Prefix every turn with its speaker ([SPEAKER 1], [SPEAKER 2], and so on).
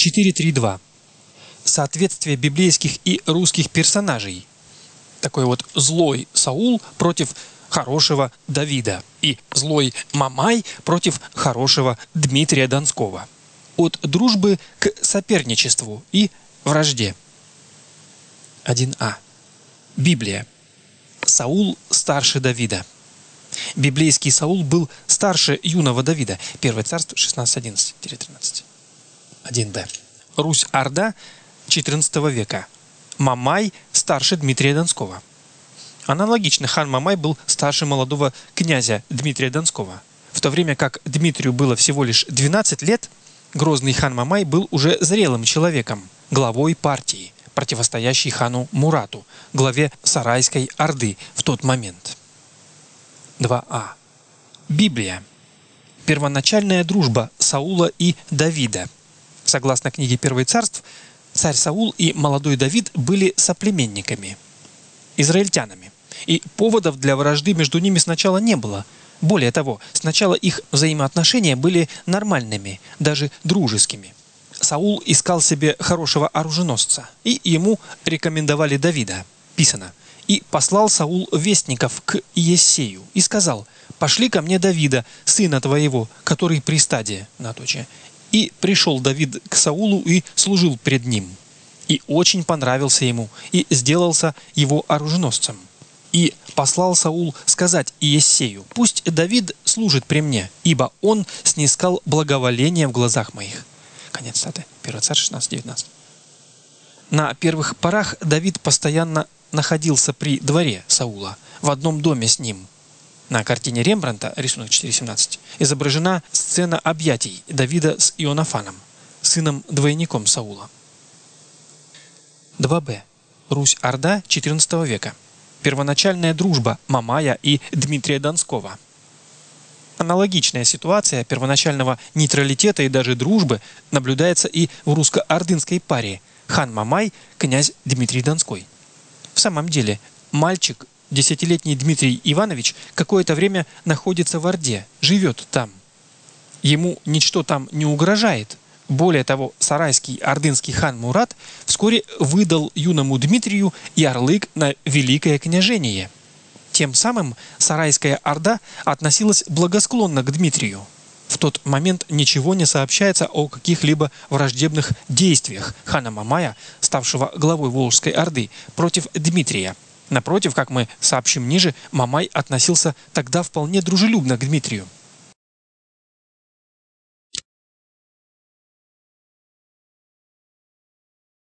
[SPEAKER 1] 4.3.2. Соответствие библейских и русских персонажей. Такой вот злой Саул против хорошего Давида и злой Мамай против хорошего Дмитрия Донского. От дружбы к соперничеству и вражде. 1а. Библия. Саул старше Давида. Библейский Саул был старше юного Давида. Первое царство 16.11-13. 1б. Русь-Орда 14 века. Мамай старше Дмитрия Донского. Аналогично хан Мамай был старше молодого князя Дмитрия Донского. В то время как Дмитрию было всего лишь 12 лет, грозный хан Мамай был уже зрелым человеком, главой партии, противостоящей хану Мурату, главе Сарайской Орды в тот момент. 2а. Библия. Первоначальная дружба Саула и Давида. Согласно книге Первый царств, царь Саул и молодой Давид были соплеменниками, израильтянами. И поводов для вражды между ними сначала не было. Более того, сначала их взаимоотношения были нормальными, даже дружескими. Саул искал себе хорошего оруженосца, и ему рекомендовали Давида. Писано – и послал Саул вестников к Иессею и сказал, «Пошли ко мне Давида, сына твоего, который при стаде». Наточие. И пришел Давид к Саулу и служил пред ним. И очень понравился ему, и сделался его оруженосцем. И послал Саул сказать Иессею, «Пусть Давид служит при мне, ибо он снискал благоволение в глазах моих». Конец статы. 1 царь 16, 19. На первых порах Давид постоянно находился при дворе Саула, в одном доме с ним. На картине Рембранта, рисунок 4.17, изображена сцена объятий Давида с Ионафаном, сыном-двойником Саула. 2б. Русь-Орда XIV века. Первоначальная дружба Мамая и Дмитрия Донского. Аналогичная ситуация первоначального нейтралитета и даже дружбы наблюдается и в русско-ордынской паре хан Мамай, князь Дмитрий Донской. В самом деле, мальчик, десятилетний Дмитрий Иванович, какое-то время находится в Орде, живет там. Ему ничто там не угрожает. Более того, сарайский ордынский хан Мурат вскоре выдал юному Дмитрию ярлык на великое княжение. Тем самым сарайская орда относилась благосклонно к Дмитрию. В тот момент ничего не сообщается о каких-либо враждебных действиях хана Мамая, ставшего главой Волжской Орды, против Дмитрия. Напротив, как мы сообщим ниже, Мамай относился тогда вполне дружелюбно к Дмитрию.